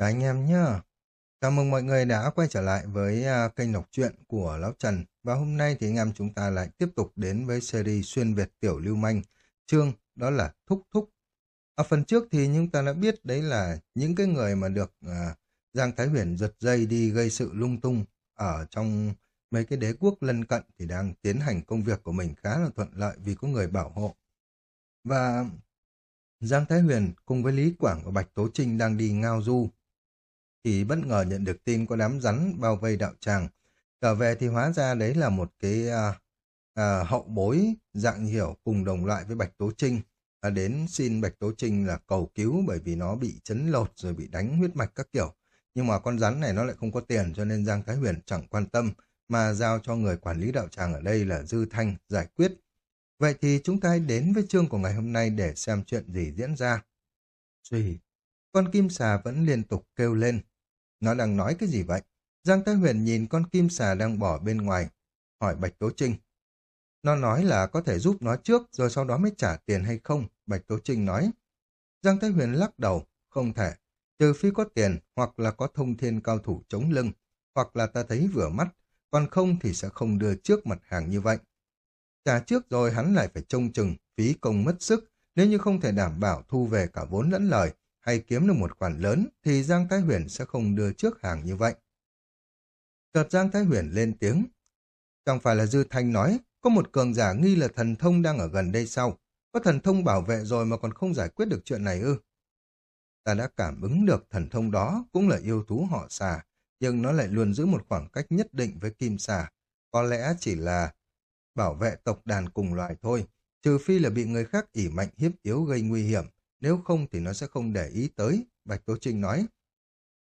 các anh em nhá. Chào mừng mọi người đã quay trở lại với à, kênh đọc truyện của Lão Trần. Và hôm nay thì anh em chúng ta lại tiếp tục đến với series xuyên Việt tiểu lưu manh. Chương đó là Thúc Thúc. Ở phần trước thì chúng ta đã biết đấy là những cái người mà được à, Giang Thái Huyền giật dây đi gây sự lung tung ở trong mấy cái đế quốc lân cận thì đang tiến hành công việc của mình khá là thuận lợi vì có người bảo hộ. Và Giang Thái Huyền cùng với Lý Quảng và Bạch Tố Trinh đang đi ngao du thì bất ngờ nhận được tin có đám rắn bao vây đạo tràng. Trở về thì hóa ra đấy là một cái à, à, hậu bối dạng hiểu cùng đồng loại với Bạch Tố Trinh. À, đến xin Bạch Tố Trinh là cầu cứu bởi vì nó bị chấn lột rồi bị đánh huyết mạch các kiểu. Nhưng mà con rắn này nó lại không có tiền cho nên Giang Thái Huyền chẳng quan tâm mà giao cho người quản lý đạo tràng ở đây là Dư Thanh giải quyết. Vậy thì chúng ta hãy đến với chương của ngày hôm nay để xem chuyện gì diễn ra. Xùi, con kim xà vẫn liên tục kêu lên. Nó đang nói cái gì vậy? Giang Thái Huyền nhìn con kim xà đang bỏ bên ngoài, hỏi Bạch Tố Trinh. Nó nói là có thể giúp nó trước rồi sau đó mới trả tiền hay không? Bạch Tố Trinh nói. Giang Thái Huyền lắc đầu, không thể. Trừ phi có tiền hoặc là có thông thiên cao thủ chống lưng, hoặc là ta thấy vừa mắt, còn không thì sẽ không đưa trước mặt hàng như vậy. Trả trước rồi hắn lại phải trông chừng, phí công mất sức, nếu như không thể đảm bảo thu về cả vốn lẫn lời, hay kiếm được một khoản lớn thì Giang Thái Huyền sẽ không đưa trước hàng như vậy. Chợt Giang Thái Huyền lên tiếng. Chẳng phải là Dư Thanh nói, có một cường giả nghi là thần thông đang ở gần đây sau. Có thần thông bảo vệ rồi mà còn không giải quyết được chuyện này ư. Ta đã cảm ứng được thần thông đó cũng là yêu thú họ xà, nhưng nó lại luôn giữ một khoảng cách nhất định với kim xà. Có lẽ chỉ là bảo vệ tộc đàn cùng loài thôi, trừ phi là bị người khác ỉ mạnh hiếp yếu gây nguy hiểm, nếu không thì nó sẽ không để ý tới, Bạch Tố Trinh nói.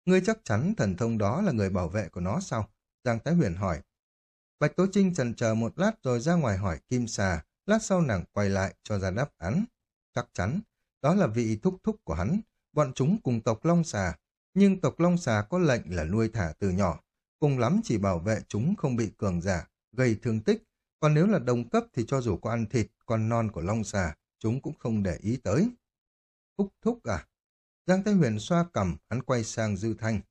Ngươi chắc chắn thần thông đó là người bảo vệ của nó sao? Giang Thái Huyền hỏi. Bạch Tố Trinh chần chờ một lát rồi ra ngoài hỏi Kim Xà, lát sau nàng quay lại cho ra đáp án. Chắc chắn, đó là vị thúc thúc của hắn, bọn chúng cùng tộc Long Xà, nhưng tộc Long Xà có lệnh là nuôi thả từ nhỏ, cùng lắm chỉ bảo vệ chúng không bị cường giả, gây thương tích, còn nếu là đồng cấp thì cho dù có ăn thịt, con non của Long Xà, chúng cũng không để ý tới. Thúc thúc à? Giang Thái Huyền xoa cầm, hắn quay sang Dư Thanh.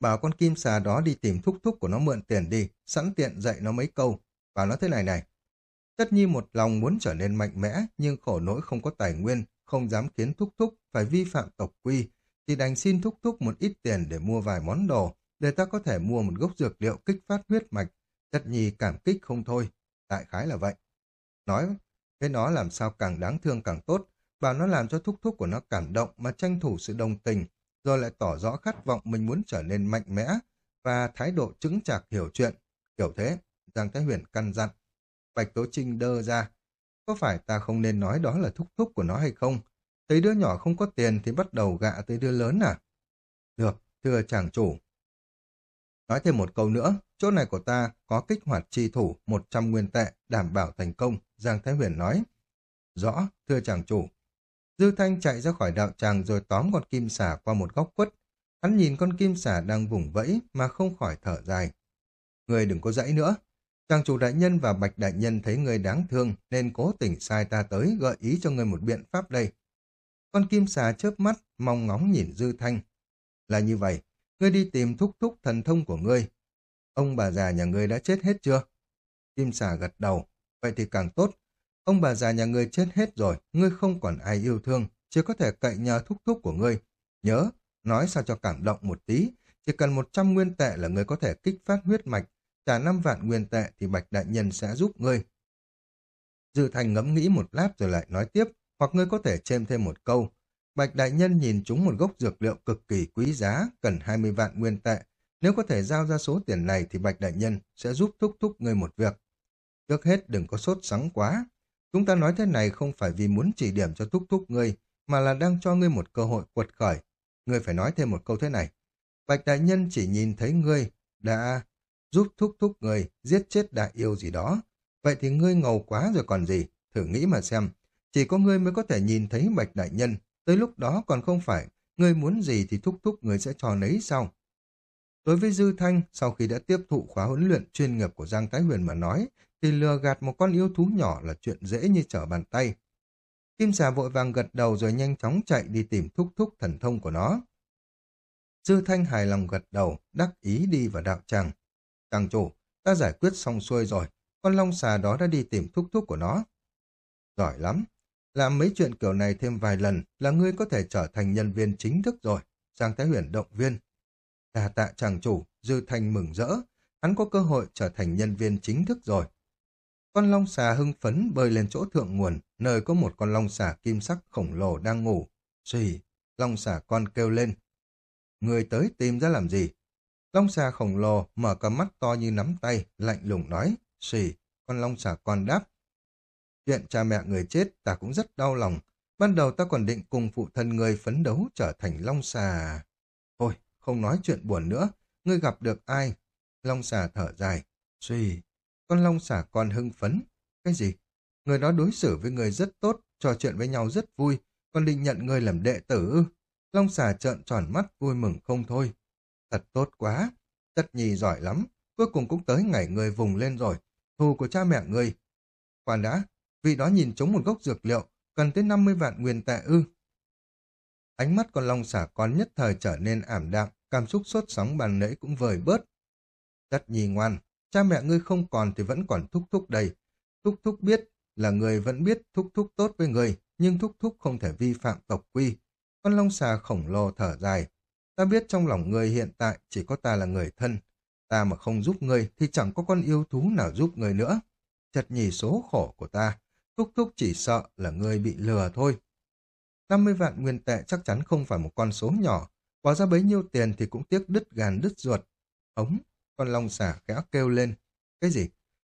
Bảo con kim xà đó đi tìm thúc thúc của nó mượn tiền đi, sẵn tiện dạy nó mấy câu. Bảo nó thế này này. Tất nhi một lòng muốn trở nên mạnh mẽ, nhưng khổ nỗi không có tài nguyên, không dám khiến thúc thúc phải vi phạm tộc quy, thì đành xin thúc thúc một ít tiền để mua vài món đồ, để ta có thể mua một gốc dược liệu kích phát huyết mạch. Tất nhi cảm kích không thôi. Đại khái là vậy. Nói với nó làm sao càng đáng thương càng tốt, bảo nó làm cho thúc thúc của nó cảm động mà tranh thủ sự đồng tình, rồi lại tỏ rõ khát vọng mình muốn trở nên mạnh mẽ và thái độ chứng chạc hiểu chuyện. Kiểu thế, Giang Thái Huyền căn dặn. Bạch Tố Trinh đơ ra. Có phải ta không nên nói đó là thúc thúc của nó hay không? Thấy đứa nhỏ không có tiền thì bắt đầu gạ tới đứa lớn à? Được, thưa chàng chủ. Nói thêm một câu nữa, chỗ này của ta có kích hoạt chi thủ 100 nguyên tệ đảm bảo thành công, Giang Thái Huyền nói. Rõ, thưa chàng chủ. Dư Thanh chạy ra khỏi đạo tràng rồi tóm con kim xà qua một góc quất. Hắn nhìn con kim xà đang vùng vẫy mà không khỏi thở dài. Người đừng có dãy nữa. Chàng chủ đại nhân và bạch đại nhân thấy người đáng thương nên cố tình sai ta tới gợi ý cho người một biện pháp đây. Con kim xà chớp mắt, mong ngóng nhìn Dư Thanh. Là như vậy, ngươi đi tìm thúc thúc thần thông của ngươi. Ông bà già nhà ngươi đã chết hết chưa? Kim xà gật đầu. Vậy thì càng tốt, Ông bà già nhà ngươi chết hết rồi, ngươi không còn ai yêu thương, chỉ có thể cậy nhờ thúc thúc của ngươi. Nhớ, nói sao cho cảm động một tí, chỉ cần 100 nguyên tệ là ngươi có thể kích phát huyết mạch, trả 5 vạn nguyên tệ thì Bạch Đại Nhân sẽ giúp ngươi. dự Thành ngẫm nghĩ một lát rồi lại nói tiếp, hoặc ngươi có thể chêm thêm một câu. Bạch Đại Nhân nhìn chúng một gốc dược liệu cực kỳ quý giá, cần 20 vạn nguyên tệ. Nếu có thể giao ra số tiền này thì Bạch Đại Nhân sẽ giúp thúc thúc ngươi một việc. Trước hết đừng có sốt sắng quá, Chúng ta nói thế này không phải vì muốn chỉ điểm cho thúc thúc ngươi, mà là đang cho ngươi một cơ hội quật khởi. Ngươi phải nói thêm một câu thế này. Bạch đại nhân chỉ nhìn thấy ngươi đã giúp thúc thúc ngươi giết chết đại yêu gì đó. Vậy thì ngươi ngầu quá rồi còn gì, thử nghĩ mà xem. Chỉ có ngươi mới có thể nhìn thấy bạch đại nhân, tới lúc đó còn không phải, ngươi muốn gì thì thúc thúc ngươi sẽ cho nấy sau. Đối với Dư Thanh, sau khi đã tiếp thụ khóa huấn luyện chuyên nghiệp của Giang Thái Huyền mà nói, thì lừa gạt một con yêu thú nhỏ là chuyện dễ như trở bàn tay. Kim xà vội vàng gật đầu rồi nhanh chóng chạy đi tìm thúc thúc thần thông của nó. Dư Thanh hài lòng gật đầu, đắc ý đi vào đạo tràng. Tràng chủ, ta giải quyết xong xuôi rồi, con long xà đó đã đi tìm thúc thúc của nó. Giỏi lắm, làm mấy chuyện kiểu này thêm vài lần là ngươi có thể trở thành nhân viên chính thức rồi. Giang Thái Huyền động viên. Đà tạ chàng chủ, Dư Thanh mừng rỡ, hắn có cơ hội trở thành nhân viên chính thức rồi. Con long xà hưng phấn bơi lên chỗ thượng nguồn, nơi có một con long xà kim sắc khổng lồ đang ngủ. Xì, long xà con kêu lên. Người tới tìm ra làm gì? Long xà khổng lồ mở cả mắt to như nắm tay, lạnh lùng nói. Xì, con long xà con đáp. Chuyện cha mẹ người chết ta cũng rất đau lòng. Ban đầu ta còn định cùng phụ thân người phấn đấu trở thành long xà. Thôi, không nói chuyện buồn nữa. Ngươi gặp được ai? Long xà thở dài. xì con long xả con hưng phấn. Cái gì? Người đó đối xử với người rất tốt, trò chuyện với nhau rất vui, còn định nhận người làm đệ tử. Long xà trợn tròn mắt vui mừng không thôi. Thật tốt quá. Tất nhì giỏi lắm. Cuối cùng cũng tới ngày người vùng lên rồi. Thù của cha mẹ người. Khoan đã, vị đó nhìn trúng một gốc dược liệu, cần tới 50 vạn nguyên tệ ư. Ánh mắt con long xả con nhất thời trở nên ảm đạm, cảm xúc sốt sóng bàn nãy cũng vời bớt. Tất nhi ngoan, cha mẹ ngươi không còn thì vẫn còn thúc thúc đây. Thúc thúc biết là người vẫn biết thúc thúc tốt với người, nhưng thúc thúc không thể vi phạm tộc quy. Con long xà khổng lồ thở dài. Ta biết trong lòng người hiện tại chỉ có ta là người thân. Ta mà không giúp người thì chẳng có con yêu thú nào giúp người nữa. Chật nhì số khổ của ta, thúc thúc chỉ sợ là người bị lừa thôi. 50 vạn nguyên tệ chắc chắn không phải một con số nhỏ, bỏ ra bấy nhiêu tiền thì cũng tiếc đứt gàn đứt ruột. Ống, con long xà khẽ kêu lên. Cái gì?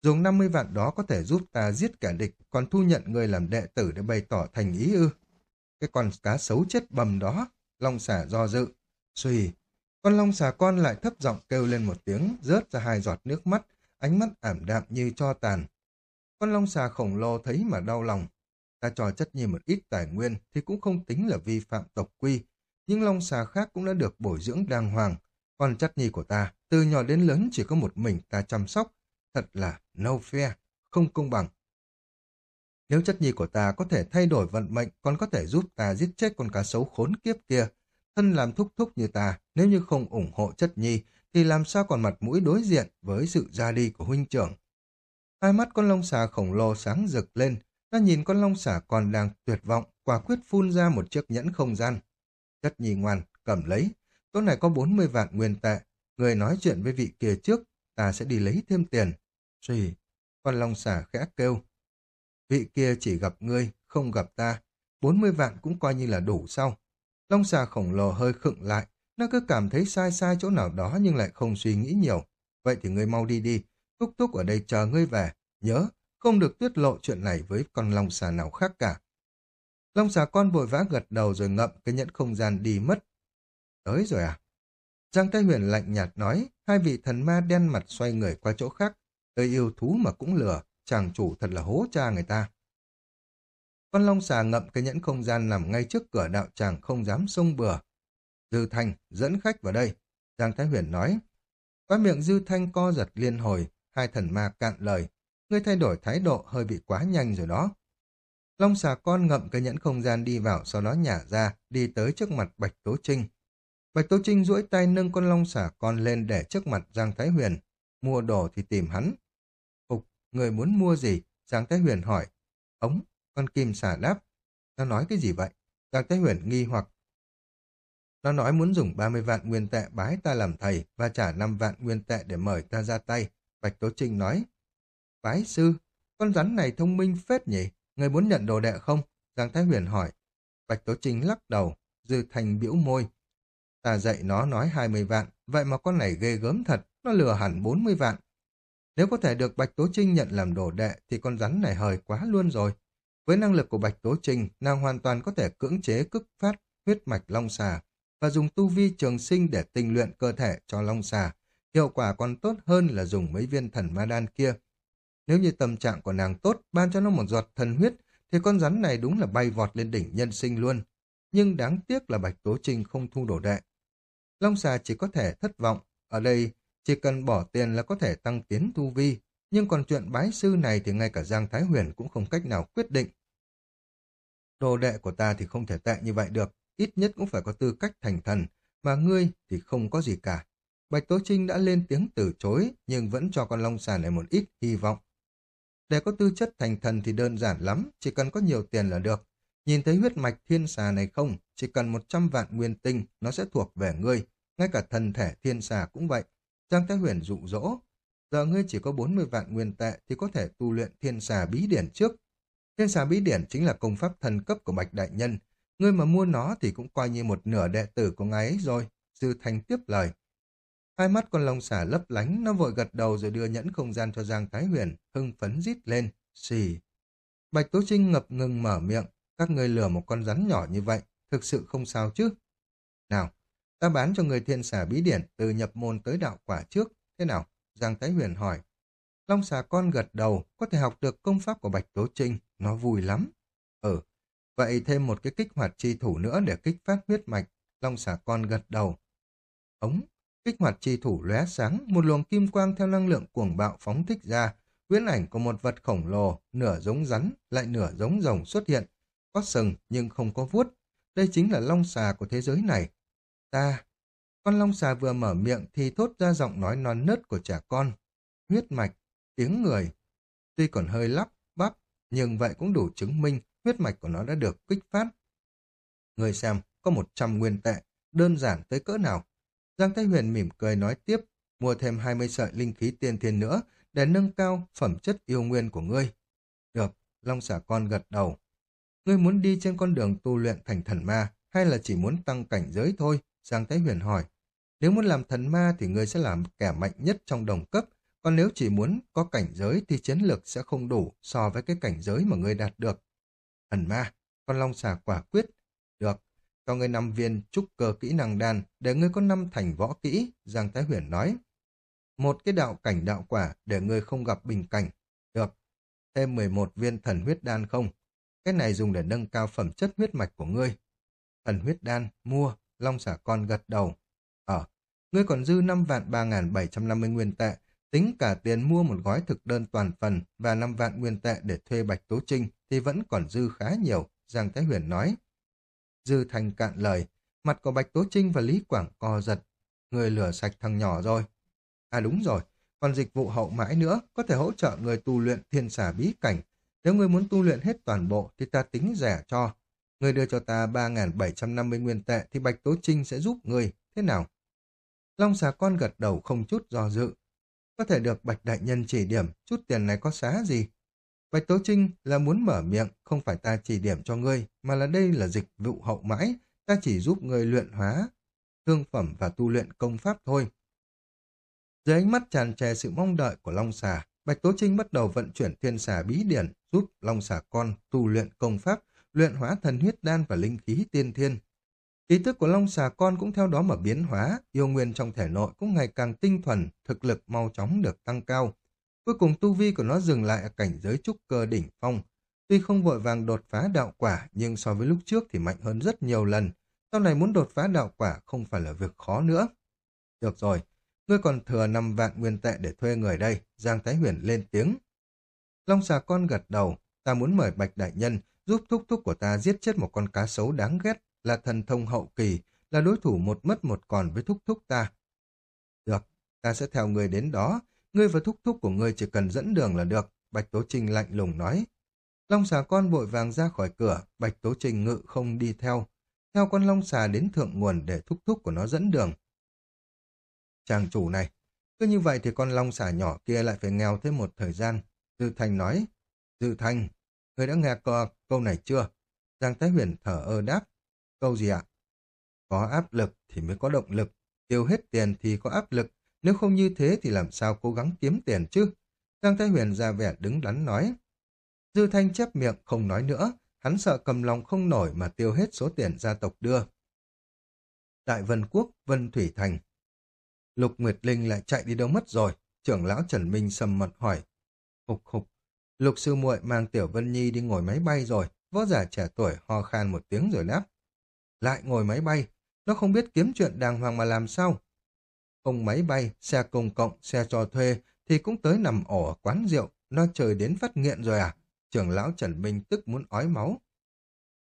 Dùng 50 vạn đó có thể giúp ta giết kẻ địch, còn thu nhận người làm đệ tử để bày tỏ thành ý ư. Cái con cá xấu chết bầm đó, long xà do dự. Xùi, con long xà con lại thấp giọng kêu lên một tiếng, rớt ra hai giọt nước mắt, ánh mắt ảm đạm như cho tàn. Con long xà khổng lồ thấy mà đau lòng. Ta cho chất nhi một ít tài nguyên thì cũng không tính là vi phạm tộc quy, nhưng long xà khác cũng đã được bồi dưỡng đàng hoàng con chất nhi của ta, từ nhỏ đến lớn chỉ có một mình ta chăm sóc, thật là no fair, không công bằng. Nếu chất nhi của ta có thể thay đổi vận mệnh, còn có thể giúp ta giết chết con cá sấu khốn kiếp kia, thân làm thúc thúc như ta, nếu như không ủng hộ chất nhi, thì làm sao còn mặt mũi đối diện với sự ra đi của huynh trưởng. Hai mắt con lông xà khổng lồ sáng rực lên, nó nhìn con lông xà còn đang tuyệt vọng, quả quyết phun ra một chiếc nhẫn không gian. Chất nhi ngoan, cầm lấy, chỗ này có 40 vạn nguyên tệ, người nói chuyện với vị kia trước, ta sẽ đi lấy thêm tiền. Xùi, con long xà khẽ kêu. Vị kia chỉ gặp ngươi, không gặp ta. 40 vạn cũng coi như là đủ sau. Long xà khổng lồ hơi khựng lại. Nó cứ cảm thấy sai sai chỗ nào đó nhưng lại không suy nghĩ nhiều. Vậy thì ngươi mau đi đi. Túc túc ở đây chờ ngươi về. Nhớ, không được tiết lộ chuyện này với con long xà nào khác cả. Long xà con vội vã gật đầu rồi ngậm cái nhẫn không gian đi mất. Tới rồi à? Giang Thái Huyền lạnh nhạt nói, hai vị thần ma đen mặt xoay người qua chỗ khác. Tới yêu thú mà cũng lừa, chàng chủ thật là hố cha người ta. Con long xà ngậm cái nhẫn không gian nằm ngay trước cửa đạo tràng không dám xông bừa. Dư Thanh, dẫn khách vào đây. Giang Thái Huyền nói. Qua miệng Dư Thanh co giật liên hồi, hai thần ma cạn lời. Ngươi thay đổi thái độ hơi bị quá nhanh rồi đó. Long xà con ngậm cái nhẫn không gian đi vào, sau đó nhả ra, đi tới trước mặt Bạch Tố Trinh. Bạch Tố Trinh duỗi tay nâng con long xả con lên để trước mặt Giang Thái Huyền. Mua đồ thì tìm hắn. Phục, người muốn mua gì? Giang Thái Huyền hỏi. Ống, con kim xả đáp. Nó nói cái gì vậy? Giang Thái Huyền nghi hoặc. Nó nói muốn dùng 30 vạn nguyên tệ bái ta làm thầy và trả 5 vạn nguyên tệ để mời ta ra tay. Bạch Tố Trinh nói. Bái sư, con rắn này thông minh phết nhỉ? Người muốn nhận đồ đệ không? Giang Thái Huyền hỏi. Bạch Tố Trinh lắc đầu, Dư Thành biểu môi. Ta dạy nó nói 20 vạn, vậy mà con này ghê gớm thật, nó lừa hẳn 40 vạn. Nếu có thể được Bạch Tố Trinh nhận làm đồ đệ thì con rắn này hời quá luôn rồi. Với năng lực của Bạch Tố Trinh, nàng hoàn toàn có thể cưỡng chế cức phát huyết mạch long xà và dùng tu vi trường sinh để tinh luyện cơ thể cho long xà. Hiệu quả còn tốt hơn là dùng mấy viên thần ma đan kia. Nếu như tâm trạng của nàng tốt, ban cho nó một giọt thần huyết, thì con rắn này đúng là bay vọt lên đỉnh nhân sinh luôn. Nhưng đáng tiếc là Bạch Tố Trinh không thu đồ đệ. Long xà chỉ có thể thất vọng. Ở đây, chỉ cần bỏ tiền là có thể tăng tiến tu vi. Nhưng còn chuyện bái sư này thì ngay cả Giang Thái Huyền cũng không cách nào quyết định. Đồ đệ của ta thì không thể tệ như vậy được. Ít nhất cũng phải có tư cách thành thần. mà ngươi thì không có gì cả. Bạch Tố Trinh đã lên tiếng từ chối, nhưng vẫn cho con long xà này một ít hy vọng. Để có tư chất thành thần thì đơn giản lắm, chỉ cần có nhiều tiền là được. Nhìn thấy huyết mạch thiên xà này không, chỉ cần 100 vạn nguyên tinh, nó sẽ thuộc về ngươi. Ngay cả thần thể thiên xà cũng vậy. Giang Thái Huyền dụ dỗ. Giờ ngươi chỉ có 40 vạn nguyên tệ thì có thể tu luyện thiên xà bí điển trước. Thiên xà bí điển chính là công pháp thần cấp của Bạch Đại Nhân. Ngươi mà mua nó thì cũng coi như một nửa đệ tử của ngài ấy rồi. Dư Thành tiếp lời. Hai mắt con lông xà lấp lánh, nó vội gật đầu rồi đưa nhẫn không gian cho Giang Thái Huyền, hưng phấn rít lên, xì. Bạch Tố Trinh ngập ngừng mở miệng, các người lừa một con rắn nhỏ như vậy, thực sự không sao chứ. Nào, ta bán cho người thiên xà bí điển từ nhập môn tới đạo quả trước, thế nào? Giang Thái Huyền hỏi. Long xà con gật đầu, có thể học được công pháp của Bạch Tố Trinh, nó vui lắm. Ừ, vậy thêm một cái kích hoạt chi thủ nữa để kích phát huyết mạch, Long xà con gật đầu. Ống, Kích hoạt chi thủ lóe sáng, một luồng kim quang theo năng lượng cuồng bạo phóng thích ra, huyễn ảnh của một vật khổng lồ, nửa giống rắn, lại nửa giống rồng xuất hiện, có sừng nhưng không có vuốt. Đây chính là long xà của thế giới này. Ta, con long xà vừa mở miệng thì thốt ra giọng nói non nớt của trẻ con. Huyết mạch, tiếng người. Tuy còn hơi lắp, bắp, nhưng vậy cũng đủ chứng minh huyết mạch của nó đã được kích phát. Người xem, có 100 nguyên tệ, đơn giản tới cỡ nào. Giang Thái Huyền mỉm cười nói tiếp, mua thêm 20 sợi linh khí tiên thiên nữa để nâng cao phẩm chất yêu nguyên của ngươi. Được, Long xả con gật đầu. Ngươi muốn đi trên con đường tu luyện thành thần ma hay là chỉ muốn tăng cảnh giới thôi? Giang Thái Huyền hỏi. Nếu muốn làm thần ma thì ngươi sẽ làm kẻ mạnh nhất trong đồng cấp, còn nếu chỉ muốn có cảnh giới thì chiến lược sẽ không đủ so với cái cảnh giới mà ngươi đạt được. Thần ma, con long xà quả quyết. Được, cho ngươi năm viên trúc cơ kỹ năng đan để ngươi có năm thành võ kỹ, Giang Thái Huyền nói. Một cái đạo cảnh đạo quả để ngươi không gặp bình cảnh. Được. Thêm 11 viên thần huyết đan không? Cái này dùng để nâng cao phẩm chất huyết mạch của ngươi. Thần huyết đan, mua, Long xả con gật đầu. Ờ, ngươi còn dư 5 vạn 3.750 nguyên tệ, tính cả tiền mua một gói thực đơn toàn phần và 5 vạn nguyên tệ để thuê Bạch Tố Trinh thì vẫn còn dư khá nhiều, Giang Thái Huyền nói. Dư thành cạn lời, mặt của Bạch Tố Trinh và Lý Quảng co giật. Người lửa sạch thằng nhỏ rồi. À đúng rồi, còn dịch vụ hậu mãi nữa có thể hỗ trợ người tu luyện thiên xả bí cảnh. Nếu người muốn tu luyện hết toàn bộ thì ta tính rẻ cho. Người đưa cho ta 3.750 nguyên tệ thì Bạch Tố Trinh sẽ giúp người. Thế nào? Long xà con gật đầu không chút do dự. Có thể được Bạch Đại Nhân chỉ điểm, chút tiền này có xá gì? Bạch Tố Trinh là muốn mở miệng, không phải ta chỉ điểm cho ngươi, mà là đây là dịch vụ hậu mãi, ta chỉ giúp ngươi luyện hóa, thương phẩm và tu luyện công pháp thôi. Dưới ánh mắt tràn trề sự mong đợi của Long Xà, Bạch Tố Trinh bắt đầu vận chuyển thiên xà bí điển, giúp Long Xà con tu luyện công pháp, luyện hóa thần huyết đan và linh khí tiên thiên. Ý thức của Long Xà con cũng theo đó mà biến hóa, yêu nguyên trong thể nội cũng ngày càng tinh thuần, thực lực mau chóng được tăng cao. Cuối cùng tu vi của nó dừng lại ở cảnh giới trúc cơ đỉnh phong. Tuy không vội vàng đột phá đạo quả, nhưng so với lúc trước thì mạnh hơn rất nhiều lần. Sau này muốn đột phá đạo quả không phải là việc khó nữa. Được rồi, ngươi còn thừa 5 vạn nguyên tệ để thuê người đây, Giang Thái Huyền lên tiếng. Long xà con gật đầu, ta muốn mời Bạch Đại Nhân giúp thúc thúc của ta giết chết một con cá sấu đáng ghét, là thần thông hậu kỳ, là đối thủ một mất một còn với thúc thúc ta. Được, ta sẽ theo người đến đó, Ngươi và thúc thúc của ngươi chỉ cần dẫn đường là được, Bạch Tố Trinh lạnh lùng nói. Long xà con vội vàng ra khỏi cửa, Bạch Tố Trinh ngự không đi theo. Theo con long xà đến thượng nguồn để thúc thúc của nó dẫn đường. Chàng chủ này, cứ như vậy thì con long xả nhỏ kia lại phải nghèo thêm một thời gian. Dư Thành nói, Dư Thành, người đã nghe câu, câu này chưa? Giang Thái Huyền thở ơ đáp, câu gì ạ? Có áp lực thì mới có động lực, tiêu hết tiền thì có áp lực, nếu không như thế thì làm sao cố gắng kiếm tiền chứ? Giang Thái Huyền ra vẻ đứng đắn nói. Dư Thanh chép miệng không nói nữa, hắn sợ cầm lòng không nổi mà tiêu hết số tiền gia tộc đưa. Đại Vân Quốc, Vân Thủy Thành Lục Nguyệt Linh lại chạy đi đâu mất rồi? Trưởng lão Trần Minh sầm mặt hỏi. Hục hục, Lục Sư muội mang Tiểu Vân Nhi đi ngồi máy bay rồi, võ giả trẻ tuổi ho khan một tiếng rồi đáp. Lại ngồi máy bay, nó không biết kiếm chuyện đàng hoàng mà làm sao? Ông máy bay, xe công cộng, xe cho thuê thì cũng tới nằm ổ ở quán rượu, nó trời đến phát nghiện rồi à? Trưởng lão Trần Minh tức muốn ói máu.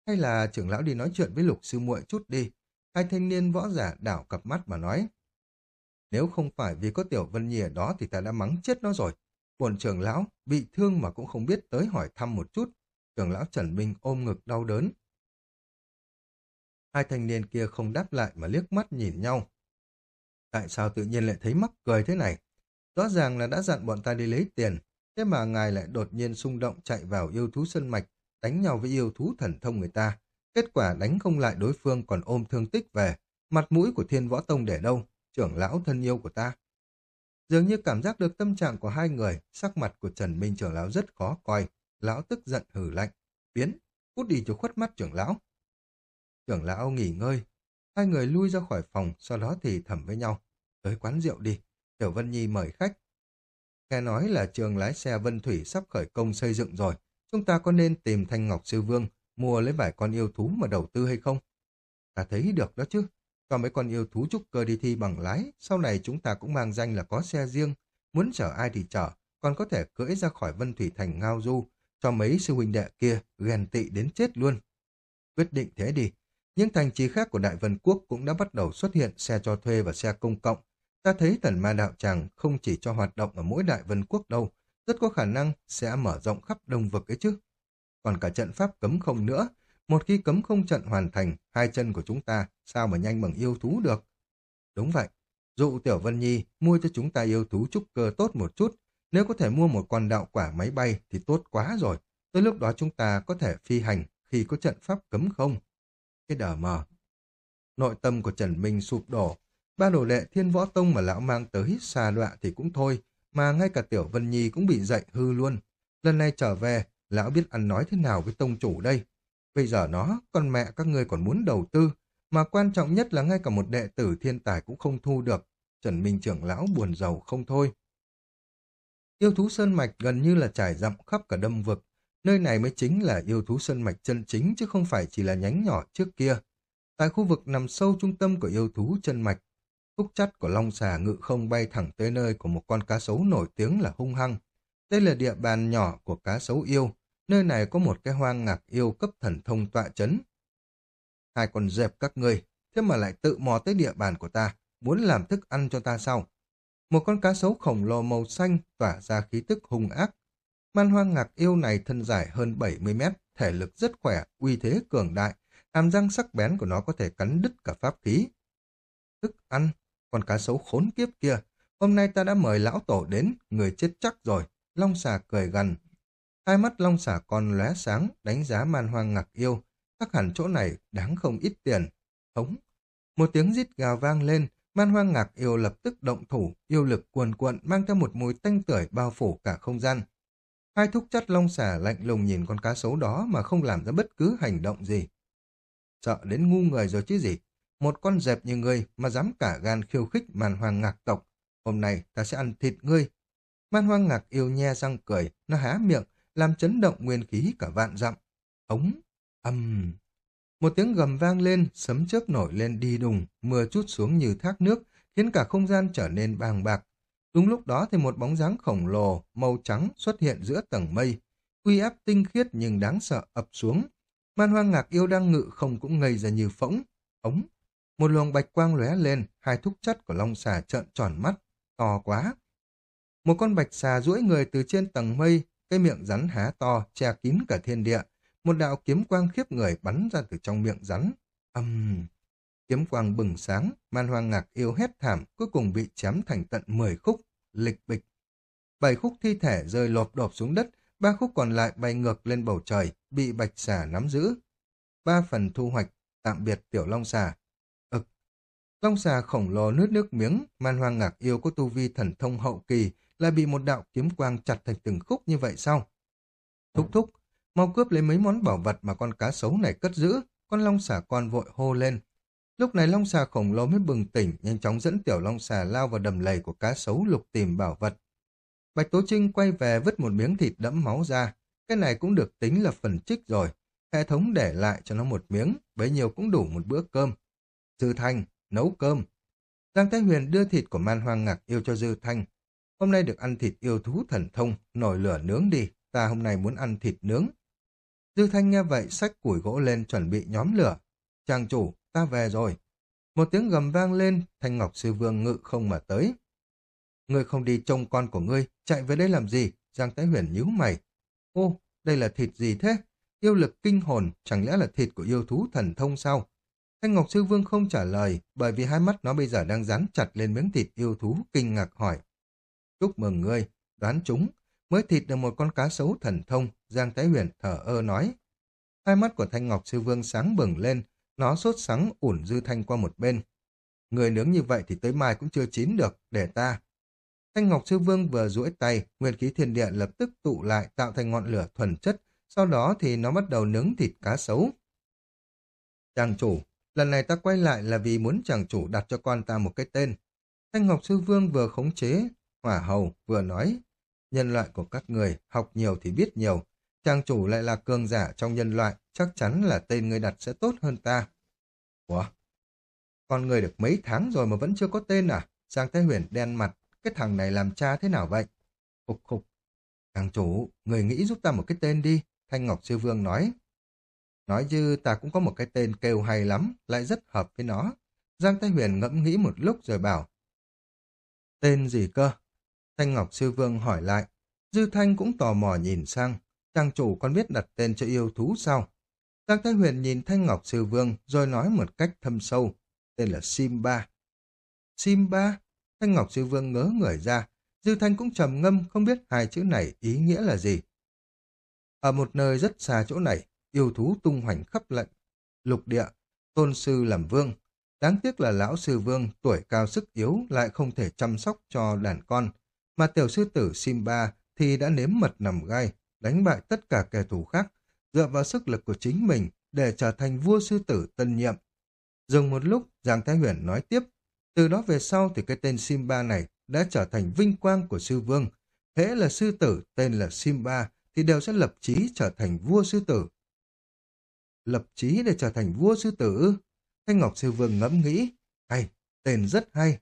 Hay là trưởng lão đi nói chuyện với lục sư muội chút đi. hai thanh niên võ giả đảo cặp mắt mà nói. Nếu không phải vì có Tiểu Vân Nhi ở đó thì ta đã mắng chết nó rồi. Bồn trưởng lão bị thương mà cũng không biết tới hỏi thăm một chút. Trưởng lão Trần Minh ôm ngực đau đớn. Hai thanh niên kia không đáp lại mà liếc mắt nhìn nhau. Tại sao tự nhiên lại thấy mắc cười thế này? Rõ ràng là đã dặn bọn ta đi lấy tiền, thế mà ngài lại đột nhiên xung động chạy vào yêu thú sân mạch, đánh nhau với yêu thú thần thông người ta. Kết quả đánh không lại đối phương còn ôm thương tích về, mặt mũi của thiên võ tông để đâu, trưởng lão thân yêu của ta. Dường như cảm giác được tâm trạng của hai người, sắc mặt của Trần Minh trưởng lão rất khó coi, lão tức giận hử lạnh, biến, cút đi cho khuất mắt trưởng lão. Trưởng lão nghỉ ngơi, hai người lui ra khỏi phòng, sau đó thì thầm với nhau, tới quán rượu đi, Tiểu Vân Nhi mời khách. Nghe nói là trường lái xe Vân Thủy sắp khởi công xây dựng rồi, chúng ta có nên tìm Thanh Ngọc Sư Vương mua lấy vài con yêu thú mà đầu tư hay không? Ta thấy được đó chứ. Cho mấy con yêu thú trúc cơ đi thi bằng lái, sau này chúng ta cũng mang danh là có xe riêng. Muốn chở ai thì chở, còn có thể cưỡi ra khỏi Vân Thủy Thành ngao du, cho mấy sư huynh đệ kia ghen tị đến chết luôn. Quyết định thế đi. Những thành trì khác của Đại Vân Quốc cũng đã bắt đầu xuất hiện xe cho thuê và xe công cộng. Ta thấy thần ma đạo tràng không chỉ cho hoạt động ở mỗi Đại Vân Quốc đâu, rất có khả năng sẽ mở rộng khắp đông vực ấy chứ. Còn cả trận pháp cấm không nữa, một khi cấm không trận hoàn thành, hai chân của chúng ta sao mà nhanh bằng yêu thú được? Đúng vậy, dụ Tiểu Vân Nhi mua cho chúng ta yêu thú trúc cơ tốt một chút, nếu có thể mua một con đạo quả máy bay thì tốt quá rồi. Tới lúc đó chúng ta có thể phi hành khi có trận pháp cấm không? Cái đờ mờ. Nội tâm của Trần Minh sụp đổ. Ba đồ lệ thiên võ tông mà lão mang tới xa đọa thì cũng thôi, mà ngay cả Tiểu Vân Nhi cũng bị dậy hư luôn. Lần này trở về, lão biết ăn nói thế nào với tông chủ đây. Bây giờ nó, con mẹ các ngươi còn muốn đầu tư, mà quan trọng nhất là ngay cả một đệ tử thiên tài cũng không thu được. Trần Minh trưởng lão buồn giàu không thôi. Yêu thú sơn mạch gần như là trải rộng khắp cả đâm vực. Nơi này mới chính là yêu thú sơn mạch chân chính chứ không phải chỉ là nhánh nhỏ trước kia. Tại khu vực nằm sâu trung tâm của yêu thú chân mạch, khúc chất của long xà ngự không bay thẳng tới nơi của một con cá sấu nổi tiếng là hung hăng. Đây là địa bàn nhỏ của cá sấu yêu, nơi này có một cái hoang ngạc yêu cấp thần thông tọa chấn. Hai con dẹp các ngươi, thế mà lại tự mò tới địa bàn của ta, muốn làm thức ăn cho ta sao? Một con cá sấu khổng lồ màu xanh tỏa ra khí tức hung ác. Man hoang ngạc yêu này thân dài hơn 70 mét, thể lực rất khỏe, uy thế cường đại, hàm răng sắc bén của nó có thể cắn đứt cả pháp khí. Thức ăn, con cá sấu khốn kiếp kia, hôm nay ta đã mời lão tổ đến, người chết chắc rồi. Long xà cười gần. Hai mắt long xả con lóe sáng, đánh giá man hoang ngạc yêu. Chắc hẳn chỗ này đáng không ít tiền. Hống. Một tiếng rít gào vang lên, man hoang ngạc yêu lập tức động thủ, yêu lực cuồn cuộn mang theo một mùi tanh tưởi bao phủ cả không gian. Hai thúc chất long xả lạnh lùng nhìn con cá sấu đó mà không làm ra bất cứ hành động gì. Sợ đến ngu người rồi chứ gì. Một con dẹp như ngươi mà dám cả gan khiêu khích màn hoàng ngạc tộc. Hôm nay ta sẽ ăn thịt ngươi. Man hoang ngạc yêu nhe răng cười, nó há miệng, làm chấn động nguyên khí cả vạn dặm. Ống, âm. Một tiếng gầm vang lên, sấm chớp nổi lên đi đùng, mưa chút xuống như thác nước, khiến cả không gian trở nên bàng bạc. Đúng lúc đó thì một bóng dáng khổng lồ, màu trắng xuất hiện giữa tầng mây. Uy áp tinh khiết nhưng đáng sợ ập xuống. Man hoang ngạc yêu đang ngự không cũng ngây ra như phỗng. Ống. Một luồng bạch quang lóe lên, hai thúc chất của long xà trợn tròn mắt. To quá. Một con bạch xà duỗi người từ trên tầng mây, cái miệng rắn há to, che kín cả thiên địa. Một đạo kiếm quang khiếp người bắn ra từ trong miệng rắn. Âm... Kiếm quang bừng sáng, man hoang ngạc yêu hét thảm, cuối cùng bị chém thành tận 10 khúc, lịch bịch. Bảy khúc thi thể rơi lộp đột xuống đất, ba khúc còn lại bay ngược lên bầu trời, bị bạch xà nắm giữ. Ba phần thu hoạch, tạm biệt tiểu long xà. Ực. Long xà khổng lồ nước nước miếng, man hoang ngạc yêu có tu vi thần thông hậu kỳ, lại bị một đạo kiếm quang chặt thành từng khúc như vậy sao? Thúc thúc, mau cướp lấy mấy món bảo vật mà con cá sấu này cất giữ, con long xà con vội hô lên. Lúc này long xà khổng lồ mới bừng tỉnh, nhanh chóng dẫn tiểu long xà lao vào đầm lầy của cá sấu lục tìm bảo vật. Bạch Tố Trinh quay về vứt một miếng thịt đẫm máu ra, cái này cũng được tính là phần trích rồi. Hệ thống để lại cho nó một miếng, bấy nhiêu cũng đủ một bữa cơm. Dư Thanh, nấu cơm. Giang Thái Huyền đưa thịt của man hoang ngạc yêu cho Dư Thanh, Hôm nay được ăn thịt yêu thú thần thông, nổi lửa nướng đi, ta hôm nay muốn ăn thịt nướng. Dư Thanh nghe vậy, xách củi gỗ lên chuẩn bị nhóm lửa. Chàng chủ, ta về rồi. Một tiếng gầm vang lên, Thanh Ngọc Sư Vương ngự không mà tới. Ngươi không đi trông con của ngươi, chạy về đây làm gì? Giang Thái Huyền nhíu mày. Ô, đây là thịt gì thế? Yêu lực kinh hồn, chẳng lẽ là thịt của yêu thú thần thông sao? Thanh Ngọc Sư Vương không trả lời, bởi vì hai mắt nó bây giờ đang dán chặt lên miếng thịt yêu thú, kinh ngạc hỏi. Chúc mừng ngươi, đoán chúng, mới thịt được một con cá sấu thần thông, Giang Thái Huyền thở ơ nói. Hai mắt của Thanh Ngọc Sư Vương sáng bừng lên, nó sốt sắng ủn Dư Thanh qua một bên. Người nướng như vậy thì tới mai cũng chưa chín được, để ta. Thanh Ngọc Sư Vương vừa duỗi tay, nguyên khí thiên địa lập tức tụ lại tạo thành ngọn lửa thuần chất, sau đó thì nó bắt đầu nướng thịt cá sấu. Chàng chủ, lần này ta quay lại là vì muốn chàng chủ đặt cho con ta một cái tên. Thanh Ngọc Sư Vương vừa khống chế, hỏa hầu, vừa nói, nhân loại của các người học nhiều thì biết nhiều, trang chủ lại là cường giả trong nhân loại, chắc chắn là tên người đặt sẽ tốt hơn ta. Ủa? Con người được mấy tháng rồi mà vẫn chưa có tên à? Giang Thái Huyền đen mặt, cái thằng này làm cha thế nào vậy? Khục khục. trang chủ, người nghĩ giúp ta một cái tên đi, Thanh Ngọc Siêu Vương nói. Nói như ta cũng có một cái tên kêu hay lắm, lại rất hợp với nó. Giang Thái Huyền ngẫm nghĩ một lúc rồi bảo. Tên gì cơ? Thanh Ngọc Sư Vương hỏi lại. Dư Thanh cũng tò mò nhìn sang. Trang chủ con biết đặt tên cho yêu thú sao? Giang Thái Huyền nhìn Thanh Ngọc Sư Vương rồi nói một cách thâm sâu. Tên là Simba. Simba? Thanh Ngọc Sư Vương ngớ người ra. Dư Thanh cũng trầm ngâm không biết hai chữ này ý nghĩa là gì. Ở một nơi rất xa chỗ này, yêu thú tung hoành khắp lệnh. Lục địa, tôn sư làm vương. Đáng tiếc là lão sư vương, tuổi cao sức yếu lại không thể chăm sóc cho đàn con. Mà tiểu sư tử Simba thì đã nếm mật nằm gai, đánh bại tất cả kẻ thù khác, dựa vào sức lực của chính mình để trở thành vua sư tử tân nhiệm. Dừng một lúc, Giang Thái Huyền nói tiếp, từ đó về sau thì cái tên Simba này đã trở thành vinh quang của sư vương. Hễ là sư tử tên là Simba thì đều sẽ lập chí trở thành vua sư tử. Lập chí để trở thành vua sư tử? Thanh Ngọc Sư Vương ngẫm nghĩ, hay, tên rất hay.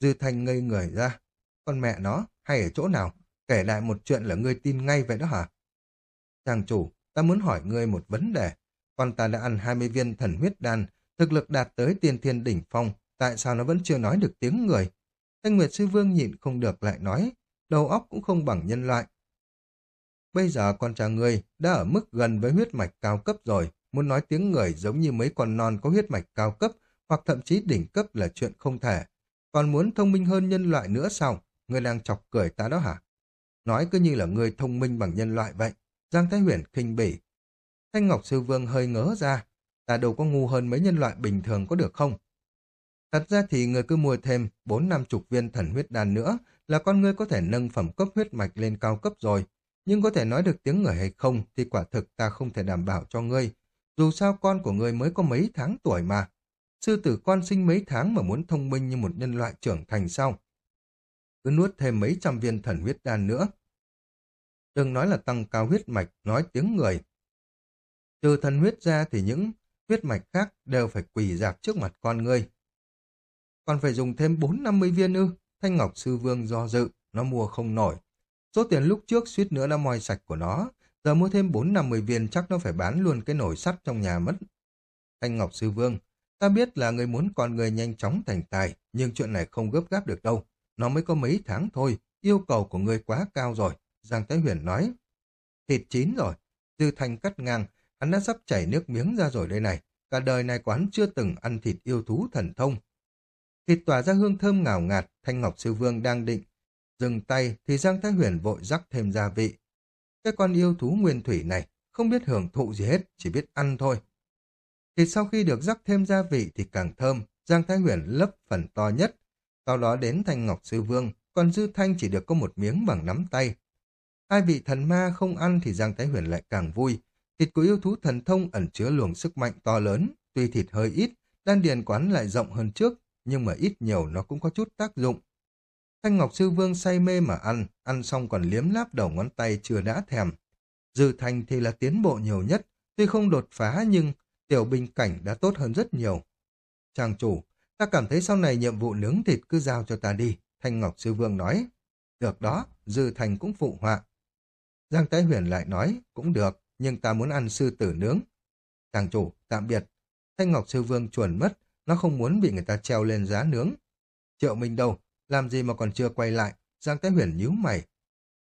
Dư Thanh ngây người ra, con mẹ nó, hay ở chỗ nào? Kể lại một chuyện là ngươi tin ngay vậy đó hả? Chàng chủ, ta muốn hỏi ngươi một vấn đề. Con ta đã ăn 20 viên thần huyết đan, thực lực đạt tới tiên thiên đỉnh phong, tại sao nó vẫn chưa nói được tiếng người? Thanh Nguyệt Sư Vương nhịn không được lại nói, đầu óc cũng không bằng nhân loại. Bây giờ con trai ngươi đã ở mức gần với huyết mạch cao cấp rồi, muốn nói tiếng người giống như mấy con non có huyết mạch cao cấp hoặc thậm chí đỉnh cấp là chuyện không thể. Còn muốn thông minh hơn nhân loại nữa sao? Ngươi đang chọc cười ta đó hả? Nói cứ như là ngươi thông minh bằng nhân loại vậy. Giang Thái Huyền khinh bỉ. Thanh Ngọc Sư Vương hơi ngớ ra. Ta đâu có ngu hơn mấy nhân loại bình thường có được không? Thật ra thì người cứ mua thêm bốn năm chục viên thần huyết đan nữa là con ngươi có thể nâng phẩm cấp huyết mạch lên cao cấp rồi. Nhưng có thể nói được tiếng người hay không thì quả thực ta không thể đảm bảo cho ngươi. Dù sao con của ngươi mới có mấy tháng tuổi mà. Sư tử con sinh mấy tháng mà muốn thông minh như một nhân loại trưởng thành sao? Cứ nuốt thêm mấy trăm viên thần huyết đan nữa. Đừng nói là tăng cao huyết mạch, nói tiếng người. Trừ thần huyết ra thì những huyết mạch khác đều phải quỳ dạp trước mặt con ngươi. Còn phải dùng thêm 450 viên ư? Thanh Ngọc Sư Vương do dự, nó mua không nổi. Số tiền lúc trước suýt nữa đã moi sạch của nó, giờ mua thêm 450 viên chắc nó phải bán luôn cái nồi sắt trong nhà mất. Thanh Ngọc Sư Vương, ta biết là người muốn con người nhanh chóng thành tài, nhưng chuyện này không gấp gáp được đâu. Nó mới có mấy tháng thôi, yêu cầu của người quá cao rồi, Giang Thái Huyền nói. Thịt chín rồi, Dư Thanh cắt ngang, hắn đã sắp chảy nước miếng ra rồi đây này. Cả đời này quán chưa từng ăn thịt yêu thú thần thông. Thịt tỏa ra hương thơm ngào ngạt, Thanh Ngọc Sư Vương đang định Dừng tay thì Giang Thái Huyền vội rắc thêm gia vị. Cái con yêu thú nguyên thủy này không biết hưởng thụ gì hết, chỉ biết ăn thôi. thịt sau khi được rắc thêm gia vị thì càng thơm, Giang Thái Huyền lấp phần to nhất. Sau đó đến Thanh Ngọc Sư Vương, còn Dư Thanh chỉ được có một miếng bằng nắm tay. Hai vị thần ma không ăn thì Giang Thái Huyền lại càng vui. Thịt của yêu thú thần thông ẩn chứa luồng sức mạnh to lớn, tuy thịt hơi ít, đan điền quán lại rộng hơn trước, nhưng mà ít nhiều nó cũng có chút tác dụng. Thanh Ngọc Sư Vương say mê mà ăn, ăn xong còn liếm láp đầu ngón tay chưa đã thèm. Dư thanh thì là tiến bộ nhiều nhất, tuy không đột phá nhưng tiểu bình cảnh đã tốt hơn rất nhiều. Chàng chủ, ta cảm thấy sau này nhiệm vụ nướng thịt cứ giao cho ta đi, Thanh Ngọc Sư Vương nói. Được đó, Dư Thành cũng phụ họa. Giang Thái Huyền lại nói, cũng được, nhưng ta muốn ăn sư tử nướng. Tàng chủ, tạm biệt. Thanh Ngọc Sư Vương chuồn mất, nó không muốn bị người ta treo lên giá nướng. Triệu Minh đâu, làm gì mà còn chưa quay lại, Giang Thái Huyền nhíu mày.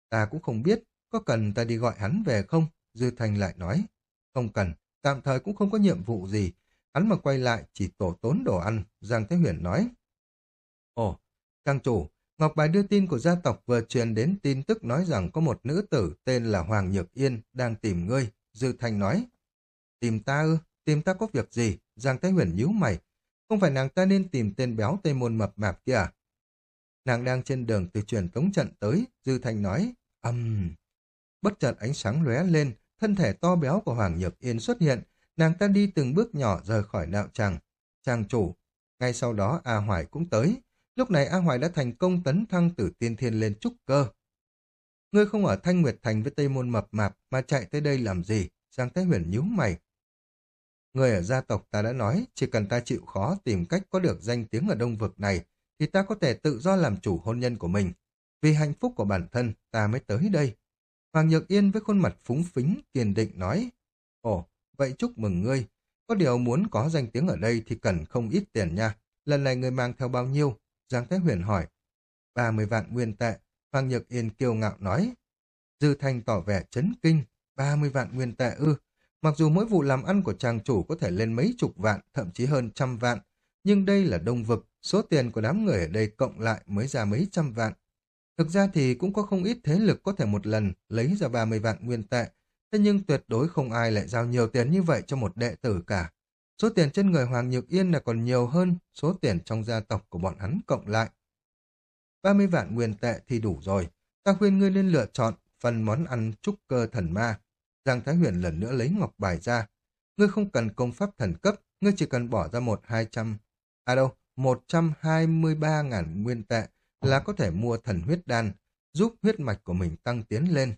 Ta cũng không biết, có cần ta đi gọi hắn về không? Dư Thành lại nói. Không cần, tạm thời cũng không có nhiệm vụ gì. Hắn mà quay lại chỉ tổ tốn đồ ăn, Giang Thế Huyền nói. Ồ, trang chủ, Ngọc Bài đưa tin của gia tộc vừa truyền đến tin tức nói rằng có một nữ tử tên là Hoàng Nhược Yên đang tìm ngươi, Dư Thanh nói. Tìm ta ư? Tìm ta có việc gì? Giang Thế Huyền nhíu mày. Không phải nàng ta nên tìm tên béo Tây Môn mập mạp kia à? Nàng đang trên đường từ truyền tống trận tới, Dư Thanh nói. ầm. Um. Bất chợt ánh sáng lóe lên, thân thể to béo của Hoàng Nhược Yên xuất hiện, nàng ta đi từng bước nhỏ rời khỏi đạo tràng. Trang chủ, ngay sau đó A Hoài cũng tới. Lúc này A Hoài đã thành công tấn thăng từ tiên thiên lên trúc cơ. Ngươi không ở Thanh Nguyệt Thành với Tây Môn Mập Mạp mà chạy tới đây làm gì? Giang Thái Huyền nhíu mày. Người ở gia tộc ta đã nói, chỉ cần ta chịu khó tìm cách có được danh tiếng ở đông vực này, thì ta có thể tự do làm chủ hôn nhân của mình. Vì hạnh phúc của bản thân, ta mới tới đây. Hoàng Nhược Yên với khuôn mặt phúng phính, kiên định nói, Ồ, vậy chúc mừng ngươi. Có điều muốn có danh tiếng ở đây thì cần không ít tiền nha. Lần này ngươi mang theo bao nhiêu? Giang Thái Huyền hỏi. 30 vạn nguyên tệ. Hoàng Nhược Yên kiêu ngạo nói. Dư Thanh tỏ vẻ chấn kinh. 30 vạn nguyên tệ ư. Mặc dù mỗi vụ làm ăn của chàng chủ có thể lên mấy chục vạn, thậm chí hơn trăm vạn, nhưng đây là đông vực, số tiền của đám người ở đây cộng lại mới ra mấy trăm vạn. Thực ra thì cũng có không ít thế lực có thể một lần lấy ra 30 vạn nguyên tệ, thế nhưng tuyệt đối không ai lại giao nhiều tiền như vậy cho một đệ tử cả. Số tiền trên người Hoàng Nhược Yên là còn nhiều hơn số tiền trong gia tộc của bọn hắn cộng lại. 30 vạn nguyên tệ thì đủ rồi, ta khuyên ngươi nên lựa chọn phần món ăn trúc cơ thần ma. Giang Thái Huyền lần nữa lấy ngọc bài ra. Ngươi không cần công pháp thần cấp, ngươi chỉ cần bỏ ra một hai trăm, à đâu, 123 ngàn nguyên tệ là có thể mua thần huyết đan, giúp huyết mạch của mình tăng tiến lên.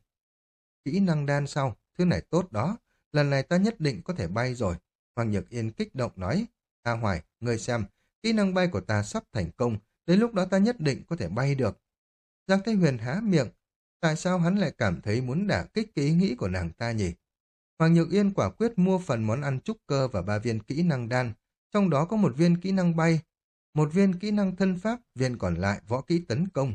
Kỹ năng đan sau, thứ này tốt đó, lần này ta nhất định có thể bay rồi. Hoàng Nhược Yên kích động nói, A Hoài, ngươi xem, kỹ năng bay của ta sắp thành công, đến lúc đó ta nhất định có thể bay được. Giang Thế Huyền há miệng, tại sao hắn lại cảm thấy muốn đả kích cái ý nghĩ của nàng ta nhỉ? Hoàng Nhược Yên quả quyết mua phần món ăn trúc cơ và ba viên kỹ năng đan, trong đó có một viên kỹ năng bay, một viên kỹ năng thân pháp, viên còn lại võ kỹ tấn công.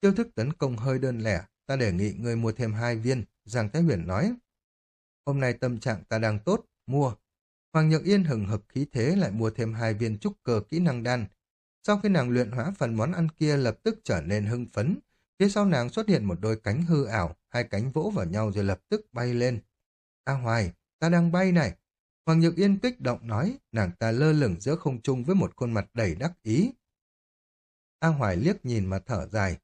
Tiêu thức tấn công hơi đơn lẻ, ta đề nghị người mua thêm hai viên, Giang Thái Huyền nói. Hôm nay tâm trạng ta đang tốt, mua. Hoàng Nhược Yên hừng hực khí thế lại mua thêm hai viên trúc cơ kỹ năng đan. Sau khi nàng luyện hóa phần món ăn kia lập tức trở nên hưng phấn, phía sau nàng xuất hiện một đôi cánh hư ảo, hai cánh vỗ vào nhau rồi lập tức bay lên. ta Hoài, ta đang bay này. Hoàng Nhược Yên kích động nói, nàng ta lơ lửng giữa không trung với một khuôn mặt đầy đắc ý. A Hoài liếc nhìn mà thở dài.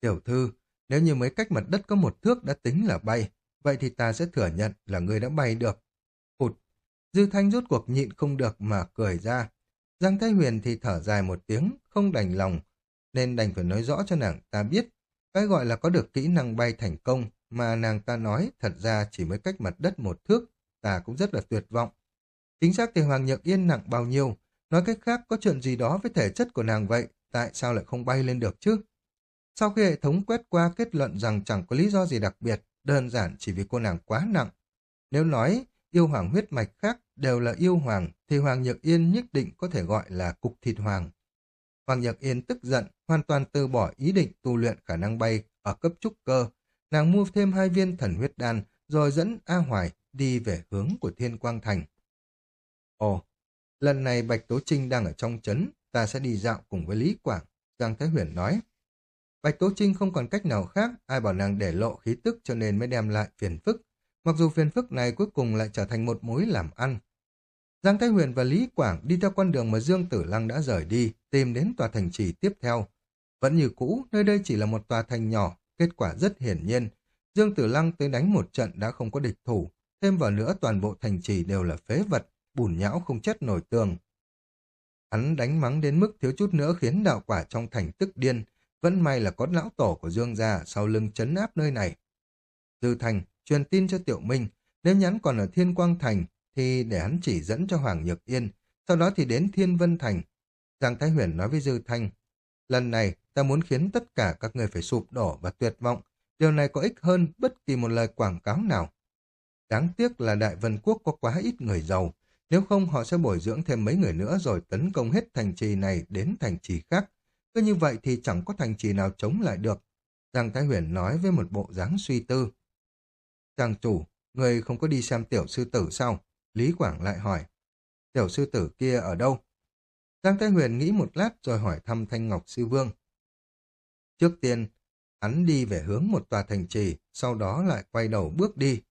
Tiểu thư, nếu như mấy cách mặt đất có một thước đã tính là bay, vậy thì ta sẽ thừa nhận là người đã bay được. Hụt, Dư Thanh rút cuộc nhịn không được mà cười ra. Giang Thái Huyền thì thở dài một tiếng, không đành lòng, nên đành phải nói rõ cho nàng ta biết. Cái gọi là có được kỹ năng bay thành công mà nàng ta nói thật ra chỉ mới cách mặt đất một thước, ta cũng rất là tuyệt vọng. Chính xác thì Hoàng Nhược Yên nặng bao nhiêu, nói cách khác có chuyện gì đó với thể chất của nàng vậy, tại sao lại không bay lên được chứ? Sau khi hệ thống quét qua kết luận rằng chẳng có lý do gì đặc biệt, đơn giản chỉ vì cô nàng quá nặng. Nếu nói yêu hoàng huyết mạch khác đều là yêu hoàng, thì Hoàng Nhược Yên nhất định có thể gọi là cục thịt hoàng. Hoàng Nhược Yên tức giận, hoàn toàn từ bỏ ý định tu luyện khả năng bay ở cấp trúc cơ. Nàng mua thêm hai viên thần huyết đan, rồi dẫn A Hoài đi về hướng của Thiên Quang Thành. Ồ, lần này Bạch Tố Trinh đang ở trong chấn, ta sẽ đi dạo cùng với Lý Quảng, Giang Thái Huyền nói. Bạch Tố Trinh không còn cách nào khác, ai bảo nàng để lộ khí tức cho nên mới đem lại phiền phức. Mặc dù phiền phức này cuối cùng lại trở thành một mối làm ăn. Giang Thái Huyền và Lý Quảng đi theo con đường mà Dương Tử Lăng đã rời đi, tìm đến tòa thành trì tiếp theo. Vẫn như cũ, nơi đây chỉ là một tòa thành nhỏ, kết quả rất hiển nhiên. Dương Tử Lăng tới đánh một trận đã không có địch thủ, thêm vào nữa toàn bộ thành trì đều là phế vật, bùn nhão không chất nổi tường. Hắn đánh mắng đến mức thiếu chút nữa khiến đạo quả trong thành tức điên, vẫn may là có lão tổ của Dương gia sau lưng chấn áp nơi này. Dư Thành truyền tin cho Tiểu Minh, nếu nhắn còn ở Thiên Quang Thành thì để hắn chỉ dẫn cho Hoàng Nhược Yên, sau đó thì đến Thiên Vân Thành. Giang Thái Huyền nói với Dư Thanh, lần này ta muốn khiến tất cả các người phải sụp đổ và tuyệt vọng, điều này có ích hơn bất kỳ một lời quảng cáo nào. Đáng tiếc là Đại Vân Quốc có quá ít người giàu, Nếu không họ sẽ bồi dưỡng thêm mấy người nữa rồi tấn công hết thành trì này đến thành trì khác. Cứ như vậy thì chẳng có thành trì nào chống lại được. Giang Thái Huyền nói với một bộ dáng suy tư. Trang chủ, người không có đi xem tiểu sư tử sao? Lý Quảng lại hỏi. Tiểu sư tử kia ở đâu? Giang Thái Huyền nghĩ một lát rồi hỏi thăm Thanh Ngọc Sư Vương. Trước tiên, hắn đi về hướng một tòa thành trì, sau đó lại quay đầu bước đi.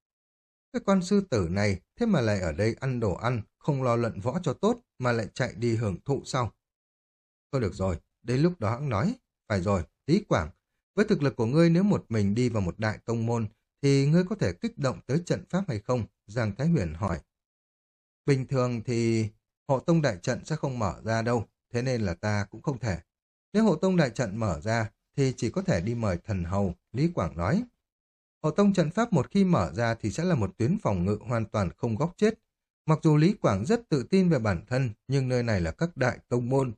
Cái con sư tử này, thế mà lại ở đây ăn đồ ăn, không lo luận võ cho tốt, mà lại chạy đi hưởng thụ sau. Thôi được rồi, đến lúc đó hắn nói, phải rồi, Lý Quảng, với thực lực của ngươi nếu một mình đi vào một đại tông môn, thì ngươi có thể kích động tới trận pháp hay không? Giang Thái Huyền hỏi. Bình thường thì hộ tông đại trận sẽ không mở ra đâu, thế nên là ta cũng không thể. Nếu hộ tông đại trận mở ra, thì chỉ có thể đi mời thần hầu, Lý Quảng nói. Hộ tông trận pháp một khi mở ra thì sẽ là một tuyến phòng ngự hoàn toàn không góc chết. Mặc dù Lý Quảng rất tự tin về bản thân, nhưng nơi này là các đại tông môn,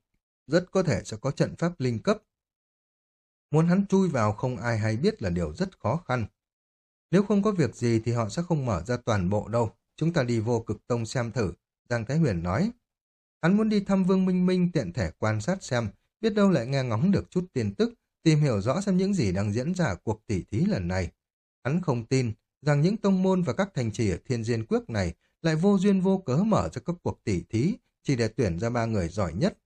rất có thể sẽ có trận pháp linh cấp. Muốn hắn chui vào không ai hay biết là điều rất khó khăn. Nếu không có việc gì thì họ sẽ không mở ra toàn bộ đâu. Chúng ta đi vô cực tông xem thử, Giang Thái Huyền nói. Hắn muốn đi thăm Vương Minh Minh tiện thể quan sát xem, biết đâu lại nghe ngóng được chút tin tức, tìm hiểu rõ xem những gì đang diễn ra cuộc tỉ thí lần này. Hắn không tin rằng những tông môn và các thành trì ở thiên diên quốc này lại vô duyên vô cớ mở ra các cuộc tỉ thí chỉ để tuyển ra ba người giỏi nhất.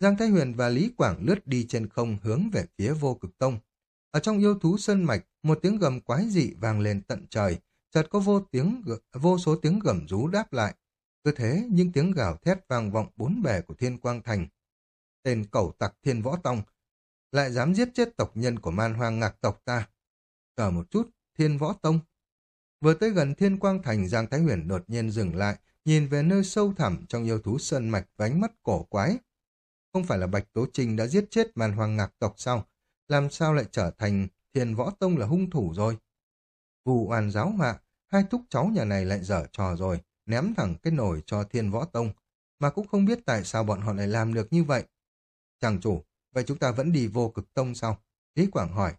Giang Thái Huyền và Lý Quảng lướt đi trên không hướng về phía vô cực tông. Ở trong yêu thú sơn mạch, một tiếng gầm quái dị vang lên tận trời, chợt có vô tiếng vô số tiếng gầm rú đáp lại. Cứ thế, những tiếng gào thét vang vọng bốn bề của thiên quang thành. Tên cẩu tặc thiên võ tông lại dám giết chết tộc nhân của man hoang ngạc tộc ta. Chờ một chút, thiên võ tông. Vừa tới gần thiên quang thành Giang Thái Huyền đột nhiên dừng lại, nhìn về nơi sâu thẳm trong yêu thú sơn mạch vánh ánh mắt cổ quái. Không phải là Bạch Tố Trinh đã giết chết màn hoàng ngạc tộc sao? Làm sao lại trở thành thiên võ tông là hung thủ rồi? Vụ oan giáo họa, hai thúc cháu nhà này lại dở trò rồi, ném thẳng cái nồi cho thiên võ tông, mà cũng không biết tại sao bọn họ lại làm được như vậy. Chàng chủ, vậy chúng ta vẫn đi vô cực tông sao? Lý Quảng hỏi.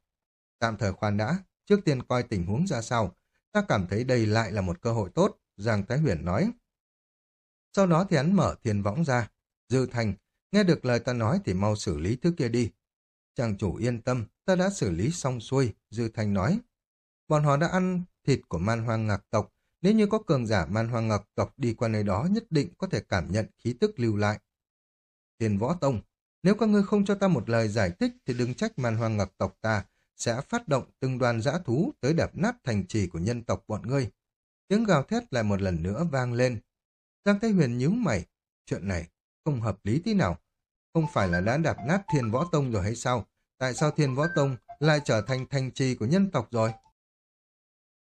Tạm thời khoan đã, trước tiên coi tình huống ra sao. Ta cảm thấy đây lại là một cơ hội tốt, Giang Thái Huyền nói. Sau đó thì hắn mở thiên võng ra. Dư Thành, nghe được lời ta nói thì mau xử lý thứ kia đi. Chàng chủ yên tâm, ta đã xử lý xong xuôi, Dư Thành nói. Bọn họ đã ăn thịt của man hoang ngạc tộc, nếu như có cường giả man hoang ngạc tộc đi qua nơi đó nhất định có thể cảm nhận khí tức lưu lại. Tiền Võ Tông, nếu các ngươi không cho ta một lời giải thích thì đừng trách man hoang ngạc tộc ta sẽ phát động từng đoàn giã thú tới đập nát thành trì của nhân tộc bọn ngươi. Tiếng gào thét lại một lần nữa vang lên. Giang Thái Huyền nhíu mày, chuyện này không hợp lý tí nào. Không phải là đã đạp nát thiên võ tông rồi hay sao? Tại sao thiên võ tông lại trở thành thành trì của nhân tộc rồi?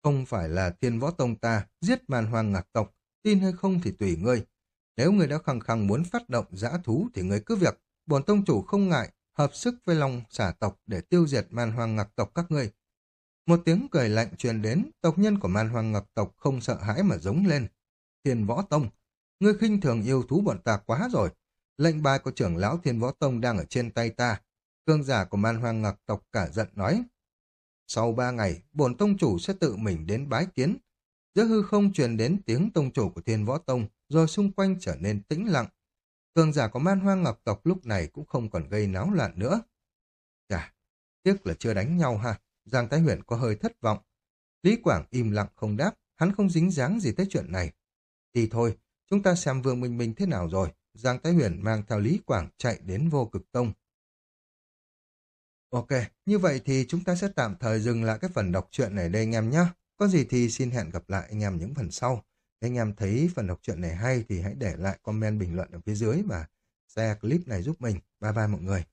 Không phải là thiên võ tông ta giết màn hoàng ngạc tộc, tin hay không thì tùy ngươi. Nếu ngươi đã khăng khăng muốn phát động giã thú thì ngươi cứ việc, bổn tông chủ không ngại, hợp sức với lòng xả tộc để tiêu diệt màn hoàng ngạc tộc các ngươi. Một tiếng cười lạnh truyền đến, tộc nhân của màn hoàng ngạc tộc không sợ hãi mà giống lên. Thiên võ tông, ngươi khinh thường yêu thú bọn ta quá rồi. Lệnh bài của trưởng lão thiên võ tông đang ở trên tay ta. Cương giả của man hoang ngạc tộc cả giận nói. Sau ba ngày, bổn tông chủ sẽ tự mình đến bái kiến. Giữa hư không truyền đến tiếng tông chủ của thiên võ tông, rồi xung quanh trở nên tĩnh lặng. Cường giả của man hoang ngọc tộc lúc này cũng không còn gây náo loạn nữa. Chà, tiếc là chưa đánh nhau ha. Giang Thái Huyền có hơi thất vọng. Lý Quảng im lặng không đáp, hắn không dính dáng gì tới chuyện này. Thì thôi, chúng ta xem Vương Minh Minh thế nào rồi. Giang Thái Huyền mang theo Lý Quảng chạy đến vô cực tông. Ok, như vậy thì chúng ta sẽ tạm thời dừng lại cái phần đọc truyện này đây anh em nhé. Có gì thì xin hẹn gặp lại anh em những phần sau. Nếu anh em thấy phần đọc truyện này hay thì hãy để lại comment bình luận ở phía dưới và share clip này giúp mình. Bye bye mọi người.